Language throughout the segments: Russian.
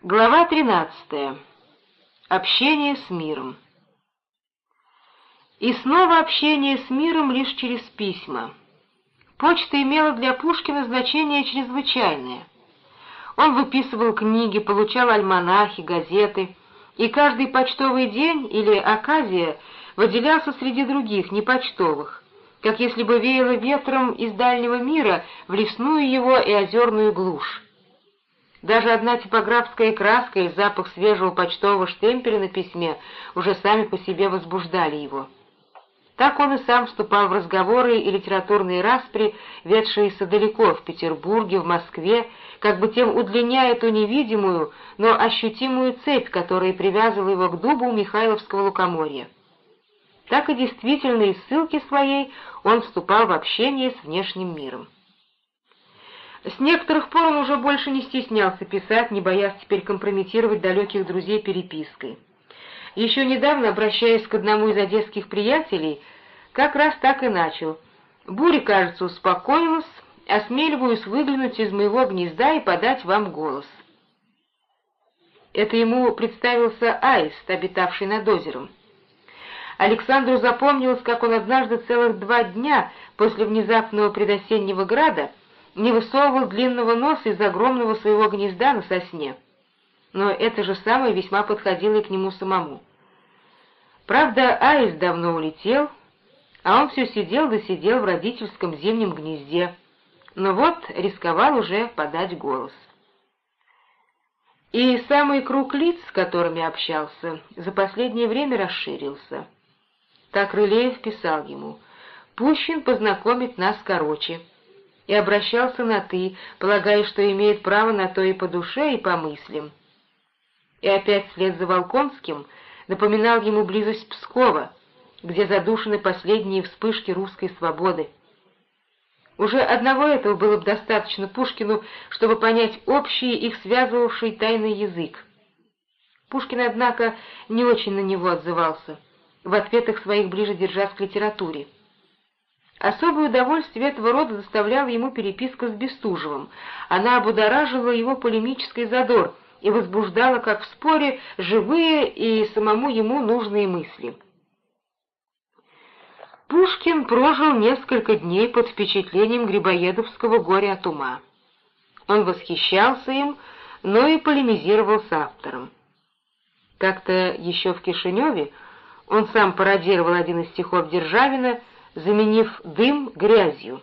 Глава 13. Общение с миром. И снова общение с миром лишь через письма. Почта имела для Пушкина значение чрезвычайное. Он выписывал книги, получал альманахи, газеты, и каждый почтовый день или оказия выделялся среди других, непочтовых, как если бы веяло ветром из дальнего мира в лесную его и озерную глушь. Даже одна типографская краска и запах свежего почтового штемпеля на письме уже сами по себе возбуждали его. Так он и сам вступал в разговоры и литературные распри, ведшиеся далеко, в Петербурге, в Москве, как бы тем удлиняя ту невидимую, но ощутимую цепь, которая привязывала его к дубу Михайловского лукоморья. Так и действительно из ссылки своей он вступал в общение с внешним миром. С некоторых пор он уже больше не стеснялся писать, не боясь теперь компрометировать далеких друзей перепиской. Еще недавно, обращаясь к одному из одесских приятелей, как раз так и начал. «Буря, кажется, успокоилась, осмеливаюсь выглянуть из моего гнезда и подать вам голос». Это ему представился аист, обитавший над озером. Александру запомнилось, как он однажды целых два дня после внезапного предосеннего града не высовывал длинного носа из огромного своего гнезда на сосне. Но это же самое весьма подходило и к нему самому. Правда, аист давно улетел, а он все сидел да сидел в родительском зимнем гнезде, но вот рисковал уже подать голос. И самый круг лиц, с которыми общался, за последнее время расширился. Так Рылеев писал ему, «Пущин познакомит нас короче» и обращался на «ты», полагая, что имеет право на то и по душе, и по мыслям. И опять вслед за Волконским напоминал ему близость Пскова, где задушены последние вспышки русской свободы. Уже одного этого было бы достаточно Пушкину, чтобы понять общий их связывавший тайный язык. Пушкин, однако, не очень на него отзывался, в ответах своих ближе держась к литературе. Особое удовольствие этого рода доставляла ему переписка с Бестужевым. Она обудораживала его полемический задор и возбуждала, как в споре, живые и самому ему нужные мысли. Пушкин прожил несколько дней под впечатлением Грибоедовского горя от ума. Он восхищался им, но и полемизировал с автором. Как-то еще в Кишиневе он сам пародировал один из стихов Державина — заменив дым грязью.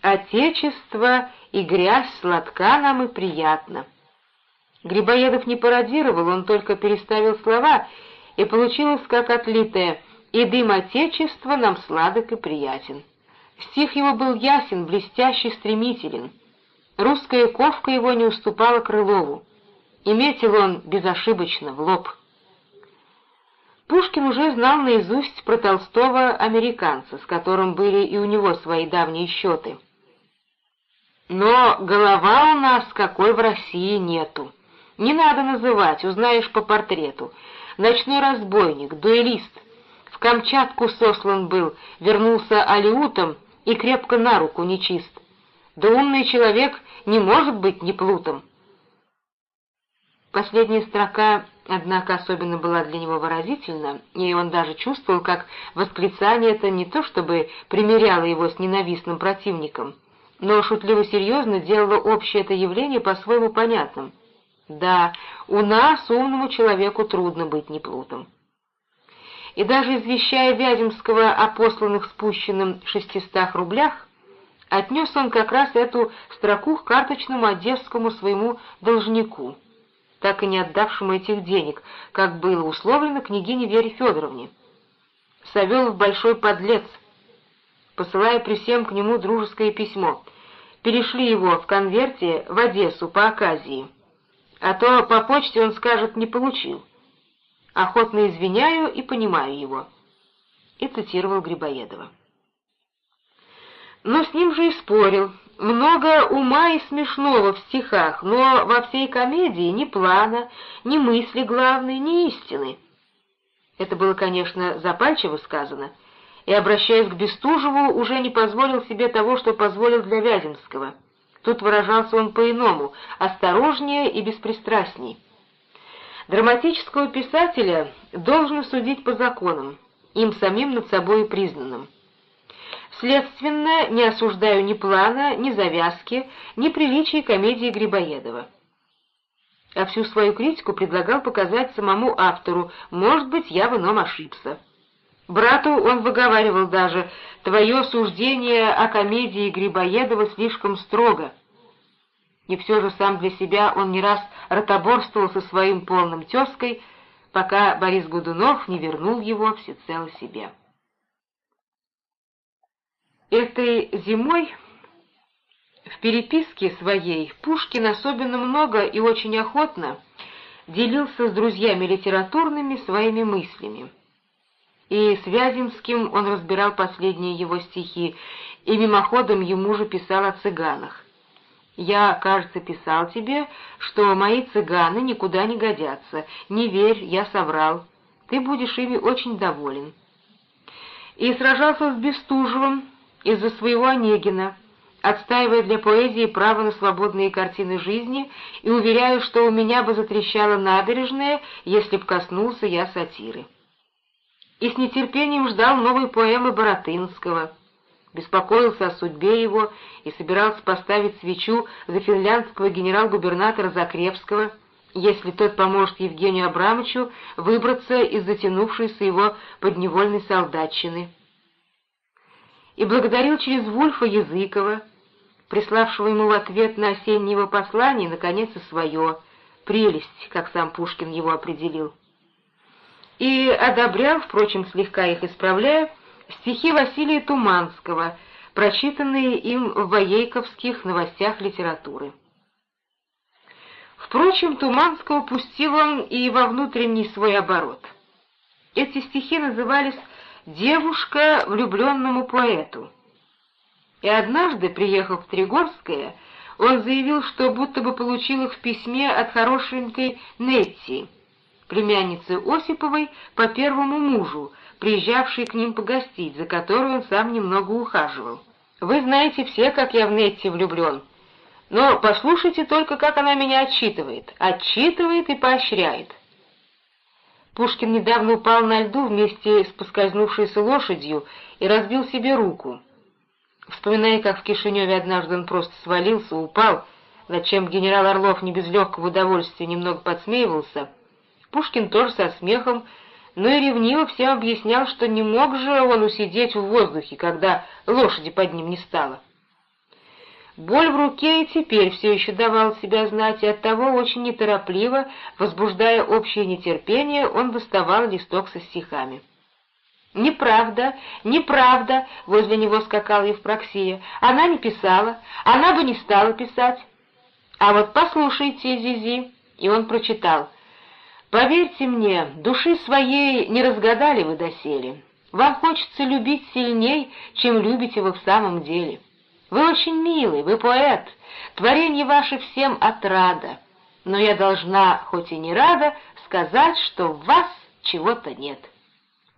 Отечество и грязь сладка нам и приятно. Грибоедов не пародировал, он только переставил слова, и получилось как отлитое «И дым Отечества нам сладок и приятен». Стих его был ясен, блестящий, стремителен. Русская ковка его не уступала Крылову. И метил он безошибочно, в лоб. Пушкин уже знал наизусть про Толстого американца, с которым были и у него свои давние счеты. Но голова у нас какой в России нету. Не надо называть, узнаешь по портрету. Ночной разбойник, дуэлист. В Камчатку сослан был, вернулся алиутом и крепко на руку нечист. Да умный человек не может быть не плутом. Последняя строка, однако, особенно была для него выразительна, и он даже чувствовал, как восклицание это не то чтобы примеряло его с ненавистным противником, но шутливо-серьезно делало общее это явление по-своему понятным. Да, у нас, умному человеку, трудно быть неплутом. И даже извещая Вяземского о посланных спущенным шестистах рублях, отнес он как раз эту строку к карточному одесскому своему должнику — так и не отдавшему этих денег, как было условлено княгине Вере Федоровне. Савелов большой подлец, посылая при всем к нему дружеское письмо. Перешли его в конверте в Одессу по оказии. А то по почте он скажет «не получил». Охотно извиняю и понимаю его. И цитировал Грибоедова. Но с ним же и спорил, много ума и смешного в стихах, но во всей комедии ни плана, ни мысли главной, ни истины. Это было, конечно, запальчиво сказано, и, обращаясь к Бестужеву, уже не позволил себе того, что позволил для Вяземского. Тут выражался он по-иному, осторожнее и беспристрастней. Драматического писателя должно судить по законам, им самим над собой признанным. Следственно, не осуждаю ни плана, ни завязки, ни приличий комедии Грибоедова. А всю свою критику предлагал показать самому автору, может быть, я в ином ошибся. Брату он выговаривал даже, «Твое суждение о комедии Грибоедова слишком строго». И все же сам для себя он не раз ротоборствовал со своим полным тезкой, пока Борис Годунов не вернул его всецело себе. Этой зимой в переписке своей Пушкин особенно много и очень охотно делился с друзьями литературными своими мыслями. И с Вяземским он разбирал последние его стихи, и мимоходом ему же писал о цыганах. «Я, кажется, писал тебе, что мои цыганы никуда не годятся. Не верь, я соврал. Ты будешь ими очень доволен». И сражался с Бестужевым из-за своего Онегина, отстаивая для поэзии право на свободные картины жизни и уверяя, что у меня бы затрещала набережная, если б коснулся я сатиры. И с нетерпением ждал новой поэмы Боротынского, беспокоился о судьбе его и собирался поставить свечу за финляндского генерал-губернатора Закревского, если тот поможет Евгению Абрамовичу выбраться из затянувшейся его подневольной солдатчины и благодарил через Вульфа Языкова, приславшего ему в ответ на осеннее его послание, наконец, и свое, прелесть, как сам Пушкин его определил. И одобрял, впрочем, слегка их исправляя, стихи Василия Туманского, прочитанные им в воейковских новостях литературы. Впрочем, Туманского пустил он и во внутренний свой оборот. Эти стихи назывались девушка влюбленному поэту. И однажды, приехав в Тригорское, он заявил, что будто бы получил их в письме от хорошенькой Нетти, племянницы Осиповой по первому мужу, приезжавшей к ним погостить, за которую он сам немного ухаживал. «Вы знаете все, как я в Нетти влюблен. Но послушайте только, как она меня отчитывает. Отчитывает и поощряет. Пушкин недавно упал на льду вместе с поскользнувшейся лошадью и разбил себе руку. Вспоминая, как в Кишиневе однажды он просто свалился, упал, над чем генерал Орлов не без легкого удовольствия немного подсмеивался, Пушкин тоже со смехом, но и ревниво всем объяснял, что не мог же он усидеть в воздухе, когда лошади под ним не стало. Боль в руке и теперь все еще давал себя знать, и оттого очень неторопливо, возбуждая общее нетерпение, он доставал листок со стихами. «Неправда, неправда!» — возле него скакал Евпроксия. «Она не писала, она бы не стала писать». «А вот послушайте, Зизи!» — и он прочитал. «Поверьте мне, души своей не разгадали вы доселе. Вам хочется любить сильней, чем любите вы в самом деле». Вы очень милый, вы поэт, творение ваше всем отрада, но я должна, хоть и не рада, сказать, что в вас чего-то нет».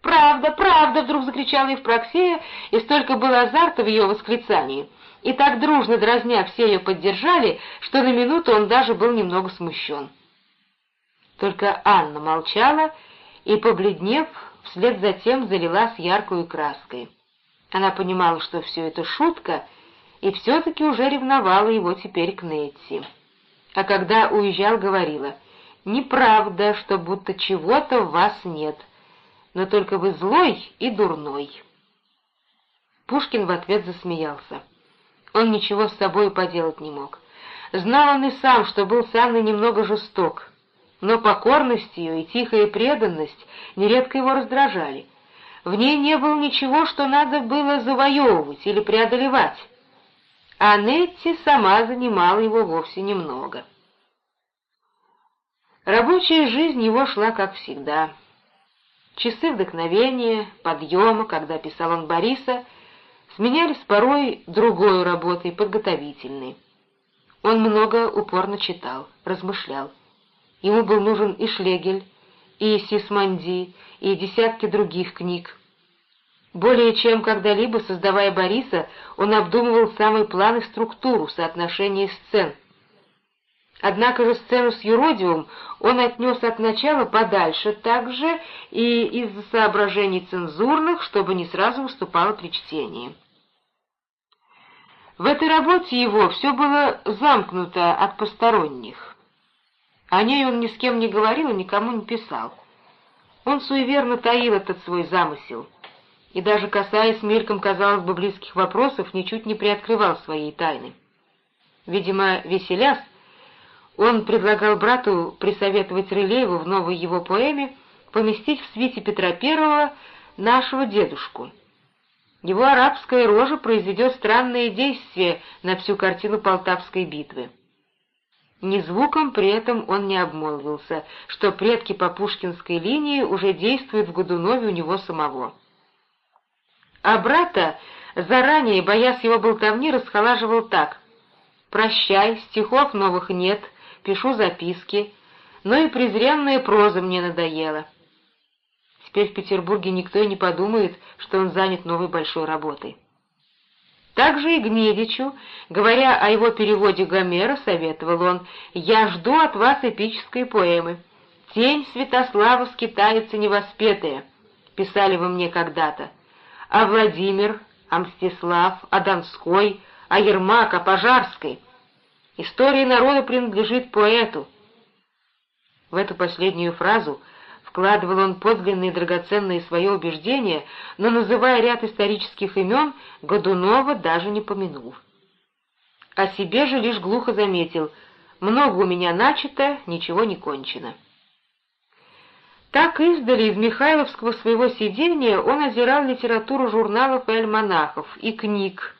«Правда, правда!» — вдруг закричала Евпроксия, и столько было азарта в ее восклицании. И так дружно дразня все ее поддержали, что на минуту он даже был немного смущен. Только Анна молчала и, побледнев, вслед за тем залилась яркую краской. Она понимала, что все это шутка — и все-таки уже ревновала его теперь к Нетти. А когда уезжал, говорила, «Неправда, что будто чего-то в вас нет, но только вы злой и дурной». Пушкин в ответ засмеялся. Он ничего с собой поделать не мог. Знал он и сам, что был с Анной немного жесток, но покорность ее и тихая преданность нередко его раздражали. В ней не было ничего, что надо было завоевывать или преодолевать а Нетти сама занимала его вовсе немного. Рабочая жизнь его шла как всегда. Часы вдохновения, подъема, когда писал он Бориса, сменялись порой другой работой, подготовительной. Он много упорно читал, размышлял. Ему был нужен и Шлегель, и Сисманди, и десятки других книг. Более чем когда-либо, создавая Бориса, он обдумывал самый план и структуру, соотношение сцен. Однако же сцену с юродивым он отнес от начала подальше также и из-за соображений цензурных, чтобы не сразу выступало при чтении. В этой работе его все было замкнуто от посторонних. О ней он ни с кем не говорил и никому не писал. Он суеверно таил этот свой замысел, и даже касаясь мельком, казалось бы, близких вопросов, ничуть не приоткрывал своей тайны. Видимо, веселясь, он предлагал брату присоветовать Рылееву в новой его поэме поместить в свите Петра I нашего дедушку — его арабская рожа произведет странные действия на всю картину Полтавской битвы. Ни звуком при этом он не обмолвился, что предки по пушкинской линии уже действуют в Годунове у него самого. А брата, заранее, боясь его болтовни, расхолаживал так. «Прощай, стихов новых нет, пишу записки, но и презренная проза мне надоела». Теперь в Петербурге никто и не подумает, что он занят новой большой работой. Также и Гнедичу, говоря о его переводе Гомера, советовал он «Я жду от вас эпической поэмы. Тень Святослава скитается невоспетая», писали вы мне когда-то. А Владимир, а Мстислав, а Донской, а Ермак, а Пожарской. История народа принадлежит поэту. В эту последнюю фразу — Вкладывал он подлинные драгоценные свои убеждения, но, называя ряд исторических имен, Годунова даже не помянул. О себе же лишь глухо заметил «много у меня начато, ничего не кончено». Так издали из Михайловского своего сидения он озирал литературу журналов и альманахов, и книг,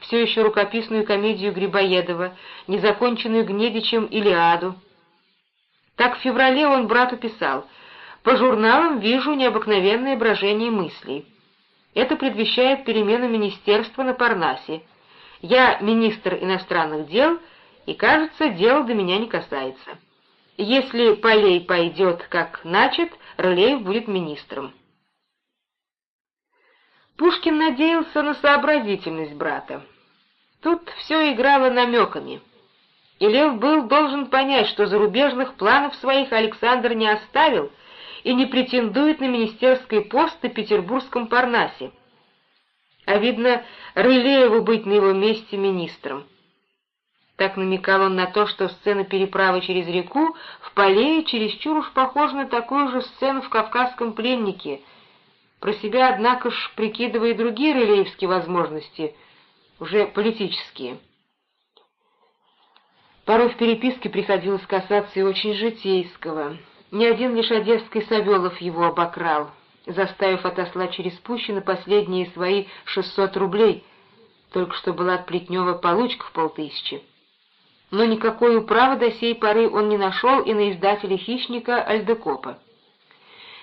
все еще рукописную комедию Грибоедова, незаконченную Гнедичем «Илиаду». Так в феврале он брату писал — по журналам вижу необыкновенное брожение мыслей. Это предвещает перемену министерства на Парнасе. Я министр иностранных дел, и, кажется, дело до меня не касается. Если Полей пойдет как начат, Рылеев будет министром. Пушкин надеялся на сообразительность брата. Тут все играло намеками. И Лев был должен понять, что зарубежных планов своих Александр не оставил — и не претендует на министерский пост на петербургском Парнасе. А видно, Рылееву быть на его месте министром. Так намекал он на то, что сцена переправы через реку в Полее чересчур уж похожа на такую же сцену в «Кавказском пленнике», про себя, однако ж, прикидывая другие рылеевские возможности, уже политические. Порой в переписке приходилось касаться и очень житейского — ни один лишь одесский Савелов его обокрал, заставив отослать через Пущино последние свои шестьсот рублей, только что была от Плетнева получка в полтысячи. Но никакой управы до сей поры он не нашел и на издателя «Хищника» Альдекопа.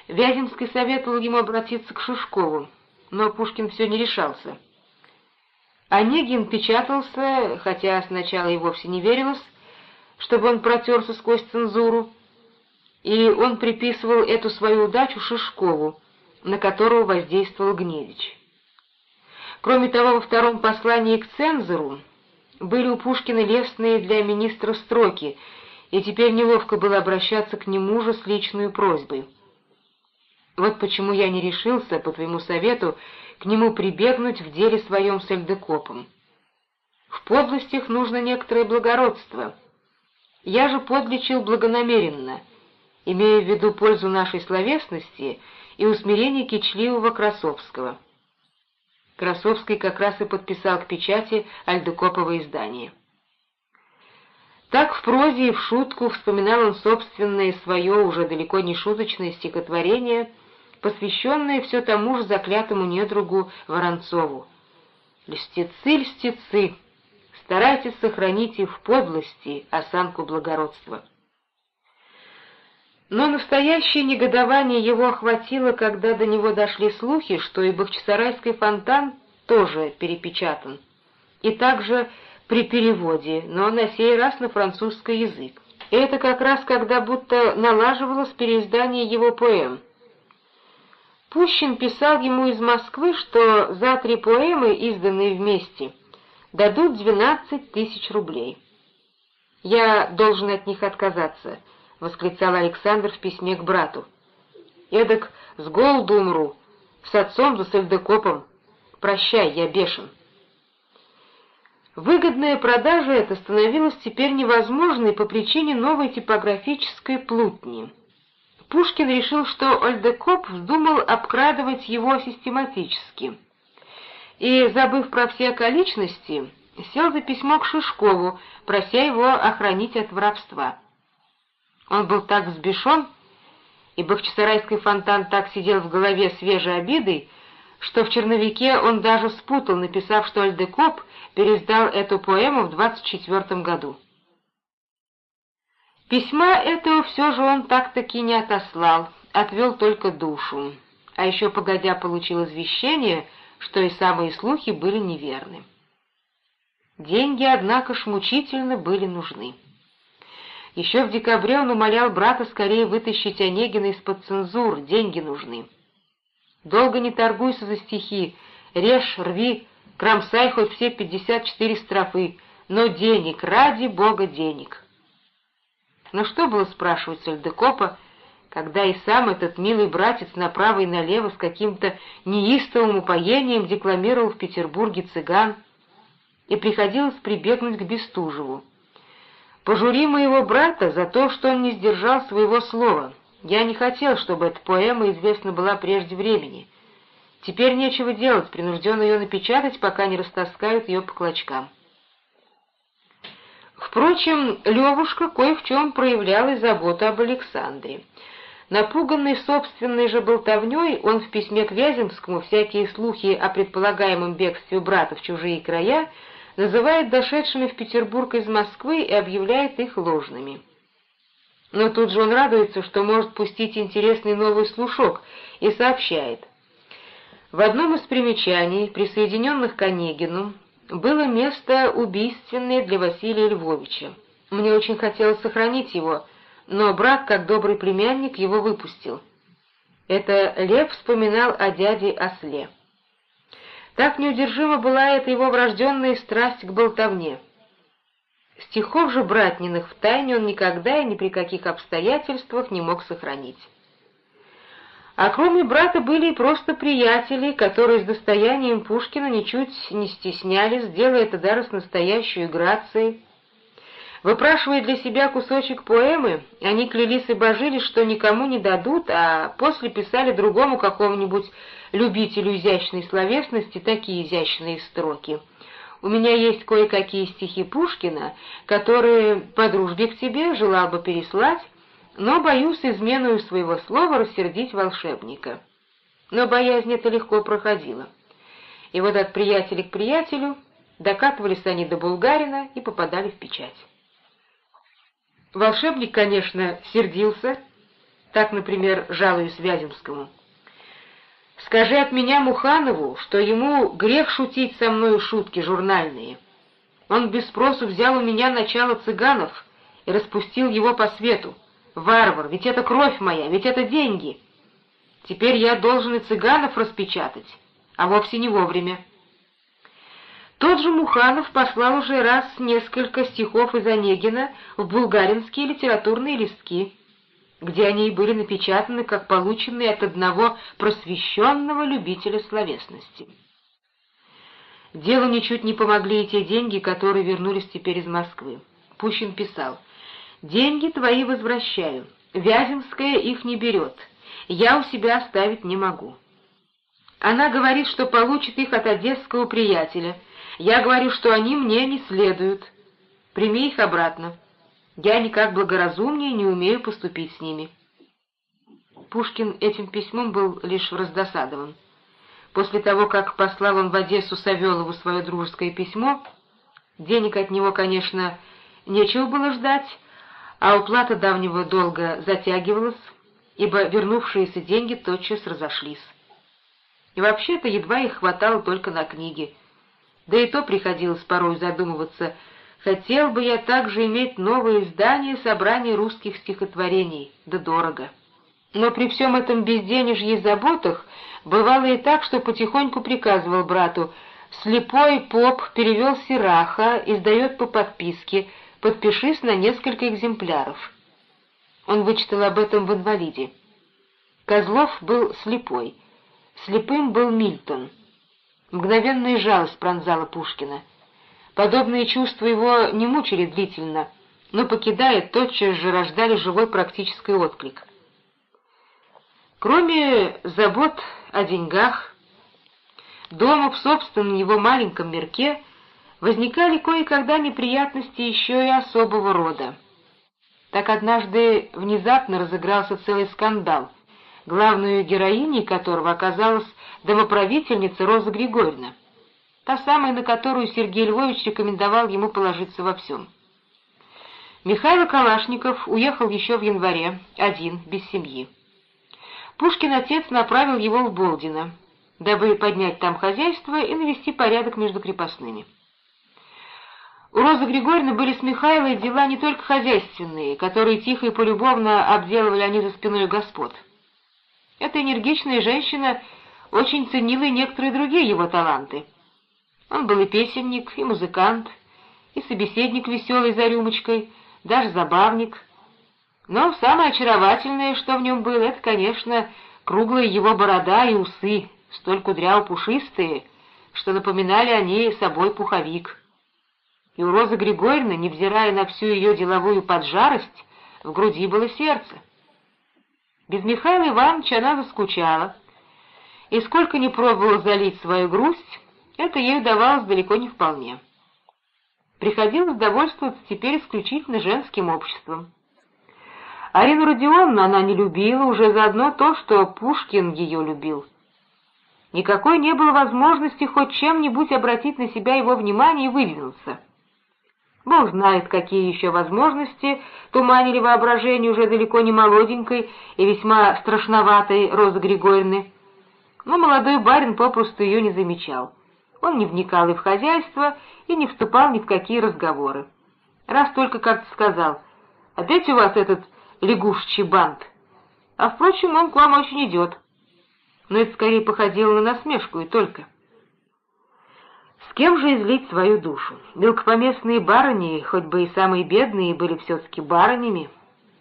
Вяземский советовал ему обратиться к Шишкову, но Пушкин все не решался. Онегин печатался, хотя сначала и вовсе не верилось, чтобы он протерся сквозь цензуру, и он приписывал эту свою удачу Шишкову, на которого воздействовал Гнедич. Кроме того, во втором послании к цензору были у Пушкина лестные для министра строки, и теперь неловко было обращаться к нему же с личной просьбой. Вот почему я не решился, по твоему совету, к нему прибегнуть в деле своем с Эльдекопом. В подлостях нужно некоторое благородство. Я же подлечил благонамеренно — имея в виду пользу нашей словесности и усмирение кичливого Красовского. Красовский как раз и подписал к печати Альдукопово издание. Так в прозе и в шутку вспоминал он собственное свое, уже далеко не шуточное стихотворение, посвященное все тому же заклятому недругу Воронцову. «Льстецы, льстецы, старайтесь сохранить и в подлости осанку благородства». Но настоящее негодование его охватило, когда до него дошли слухи, что и Бахчисарайский фонтан тоже перепечатан, и также при переводе, но на сей раз на французский язык. И это как раз когда будто налаживалось переиздание его поэм. Пущин писал ему из Москвы, что за три поэмы, изданные вместе, дадут двенадцать тысяч рублей. «Я должен от них отказаться», — восклицал Александр в письме к брату. «Эдак с голоду умру, с отцом за сальдокопом. Прощай, я бешен». Выгодная продажа эта становилась теперь невозможной по причине новой типографической плутни. Пушкин решил, что Ольдекоп вздумал обкрадывать его систематически. И, забыв про все околичности, сел за письмо к Шишкову, прося его охранить от воровства. Он был так взбешен, и Бахчисарайский фонтан так сидел в голове свежей обидой, что в черновике он даже спутал, написав, что Альдекоп пересдал эту поэму в 24 году. Письма этого все же он так-таки не отослал, отвел только душу, а еще погодя получил извещение, что и самые слухи были неверны. Деньги, однако ж, мучительно были нужны. Еще в декабре он умолял брата скорее вытащить Онегина из-под цензур, деньги нужны. Долго не торгуйся за стихи, режь, рви, кромсай хоть все пятьдесят четыре строфы, но денег, ради бога денег. Но что было спрашивать Сальдекопа, когда и сам этот милый братец направо и налево с каким-то неистовым упоением декламировал в Петербурге цыган, и приходилось прибегнуть к Бестужеву. «Пожури моего брата за то, что он не сдержал своего слова. Я не хотел, чтобы эта поэма известна была прежде времени. Теперь нечего делать, принужден ее напечатать, пока не растаскают ее по клочкам». Впрочем, Левушка кое в чем проявлял и заботу об Александре. Напуганный собственной же болтовней, он в письме к Вяземскому всякие слухи о предполагаемом бегстве брата в чужие края называет дошедшими в Петербург из Москвы и объявляет их ложными. Но тут же он радуется, что может пустить интересный новый слушок, и сообщает. В одном из примечаний, присоединенных к Онегину, было место убийственное для Василия Львовича. Мне очень хотелось сохранить его, но брат, как добрый племянник, его выпустил. Это Лев вспоминал о дяде Осле. Так неудержима была эта его врожденная страсть к болтовне. Стихов же братниных в тайне он никогда и ни при каких обстоятельствах не мог сохранить. А кроме брата были и просто приятели, которые с достоянием Пушкина ничуть не стеснялись, делая это даже с настоящей грацией. Выпрашивая для себя кусочек поэмы, они клялись и божились, что никому не дадут, а после писали другому какому-нибудь любителю изящной словесности такие изящные строки. «У меня есть кое-какие стихи Пушкина, которые по дружбе к тебе желал бы переслать, но боюсь изменою своего слова рассердить волшебника. Но боязнь это легко проходила. И вот от приятеля к приятелю докатывались они до Булгарина и попадали в печать. Волшебник, конечно, сердился, так, например, жалуюсь Вяземскому. «Скажи от меня Муханову, что ему грех шутить со мною шутки журнальные. Он без спросу взял у меня начало цыганов и распустил его по свету. Варвар, ведь это кровь моя, ведь это деньги. Теперь я должен и цыганов распечатать, а вовсе не вовремя. Тот же Муханов послал уже раз несколько стихов из Онегина в булгаринские литературные листки, где они и были напечатаны как полученные от одного просвещенного любителя словесности. Делу ничуть не помогли и те деньги, которые вернулись теперь из Москвы. Пущин писал — Деньги твои возвращаю. Вяземская их не берет. Я у себя оставить не могу. Она говорит, что получит их от одесского приятеля. Я говорю, что они мне не следуют. Прими их обратно. Я никак благоразумнее не умею поступить с ними. Пушкин этим письмом был лишь раздосадован. После того, как послал он в Одессу Савелову свое дружеское письмо, денег от него, конечно, нечего было ждать, а уплата давнего долга затягивалась, ибо вернувшиеся деньги тотчас разошлись. И вообще-то едва их хватало только на книги. Да и то приходилось порой задумываться, хотел бы я также иметь новое издание собрания русских стихотворений, да дорого. Но при всем этом безденежье и заботах бывало и так, что потихоньку приказывал брату «Слепой поп перевел Сираха, издает по подписке, подпишись на несколько экземпляров». Он вычитал об этом в «Инвалиде». Козлов был слепой, слепым был Мильтон. Мгновенная жалость пронзала Пушкина. Подобные чувства его не мучили длительно, но, покидая, тотчас же рождали живой практический отклик. Кроме забот о деньгах, дома в собственном его маленьком мирке возникали кое-когда неприятности еще и особого рода. Так однажды внезапно разыгрался целый скандал, главной героиней которого оказалась домоправительница Роза Григорьевна, та самая, на которую Сергей Львович рекомендовал ему положиться во всем. Михаил Калашников уехал еще в январе, один, без семьи. Пушкин отец направил его в Болдино, дабы поднять там хозяйство и навести порядок между крепостными. У Розы Григорьевны были с Михайлой дела не только хозяйственные, которые тихо и полюбовно обделывали они за спиной господ. Эта энергичная женщина очень ценила и некоторые другие его таланты. Он был и песенник, и музыкант, и собеседник веселый за рюмочкой, даже забавник — но самое очаровательное, что в нем было, это, конечно, круглая его борода и усы, столь кудряво-пушистые, что напоминали они собой пуховик. И у Розы Григорьевны, невзирая на всю ее деловую поджарость, в груди было сердце. Без Михаила Ивановича она заскучала, и сколько ни пробовала залить свою грусть, это ей удавалось далеко не вполне. Приходилось довольствоваться теперь исключительно женским обществом. Арину Родионовну она не любила уже заодно то, что Пушкин ее любил. Никакой не было возможности хоть чем-нибудь обратить на себя его внимание и выдвинуться. Бог знает, какие еще возможности туманили воображение уже далеко не молоденькой и весьма страшноватой Розы Григорьевны. Но молодой барин попросту ее не замечал. Он не вникал и в хозяйство, и не вступал ни в какие разговоры. Раз только как-то сказал, «Опять у вас этот лягушечий бант. А, впрочем, он к вам очень идет. Но это скорее походило на насмешку и только. С кем же излить свою душу? Мелкопоместные барыни, хоть бы и самые бедные, были все-таки барынями,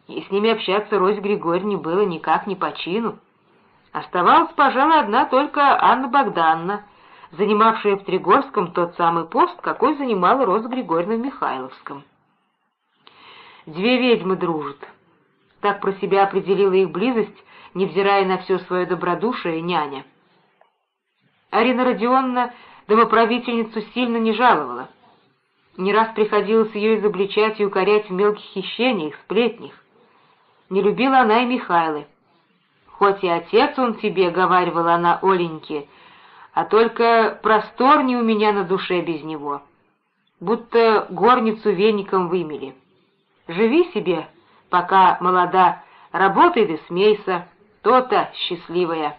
и с ними общаться Рось Григорьевне было никак не по чину. Оставалась, пожалуй, одна только Анна Богданна, занимавшая в Тригорском тот самый пост, какой занимала Роза Григорьевна в Михайловском. Две ведьмы дружат, так про себя определила их близость, невзирая на все свое добродушие, няня. Арина Родионовна домоправительницу сильно не жаловала. Не раз приходилось ее изобличать и укорять в мелких хищениях, сплетнях. Не любила она и Михайлы. «Хоть и отец он тебе», — говаривала она Оленьке, — «а только просторней у меня на душе без него, будто горницу веником вымели. Живи себе, пока молода, работай да смейся, то-то счастливая».